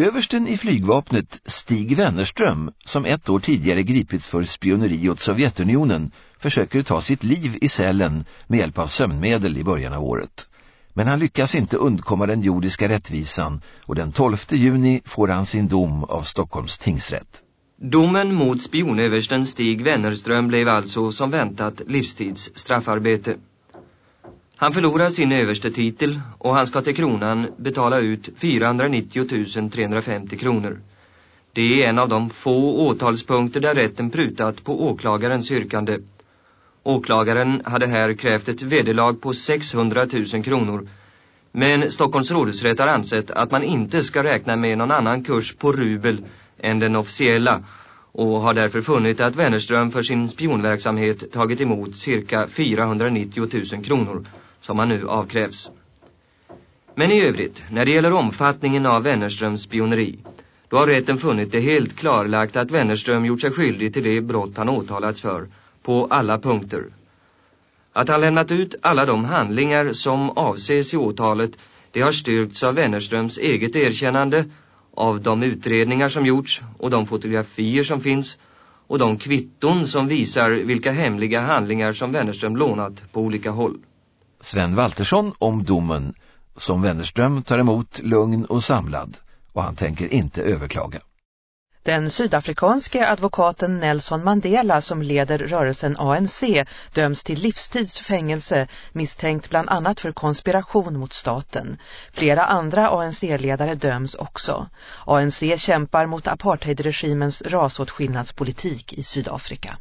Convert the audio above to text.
Översten i flygvapnet Stig Wennerström, som ett år tidigare gripits för spioneri åt Sovjetunionen, försöker ta sitt liv i cellen med hjälp av sömnmedel i början av året. Men han lyckas inte undkomma den jordiska rättvisan och den 12 juni får han sin dom av Stockholms tingsrätt. Domen mot spionöversten Stig Wennerström blev alltså som väntat livstids straffarbete. Han förlorar sin överstetitel och han ska till kronan betala ut 490 350 kronor. Det är en av de få åtalspunkter där rätten prutat på åklagarens yrkande. Åklagaren hade här krävt ett vederlag på 600 000 kronor. Men Stockholms rådhusrätt har ansett att man inte ska räkna med någon annan kurs på rubel än den officiella och har därför funnit att Wennerström för sin spionverksamhet tagit emot cirka 490 000 kronor som han nu avkrävs. Men i övrigt, när det gäller omfattningen av Wennerströms spioneri, då har rätten funnit det helt klarlagt att Wennerström gjort sig skyldig till det brott han åtalats för, på alla punkter. Att han lämnat ut alla de handlingar som avses i åtalet, det har styrkts av Wennerströms eget erkännande, av de utredningar som gjorts och de fotografier som finns och de kvitton som visar vilka hemliga handlingar som Wennerström lånat på olika håll. Sven Waltersson om domen som Wennerström tar emot lugn och samlad och han tänker inte överklaga. Den sydafrikanske advokaten Nelson Mandela som leder rörelsen ANC döms till livstidsfängelse misstänkt bland annat för konspiration mot staten. Flera andra ANC-ledare döms också. ANC kämpar mot apartheidregimens rasåtskillnadspolitik i Sydafrika.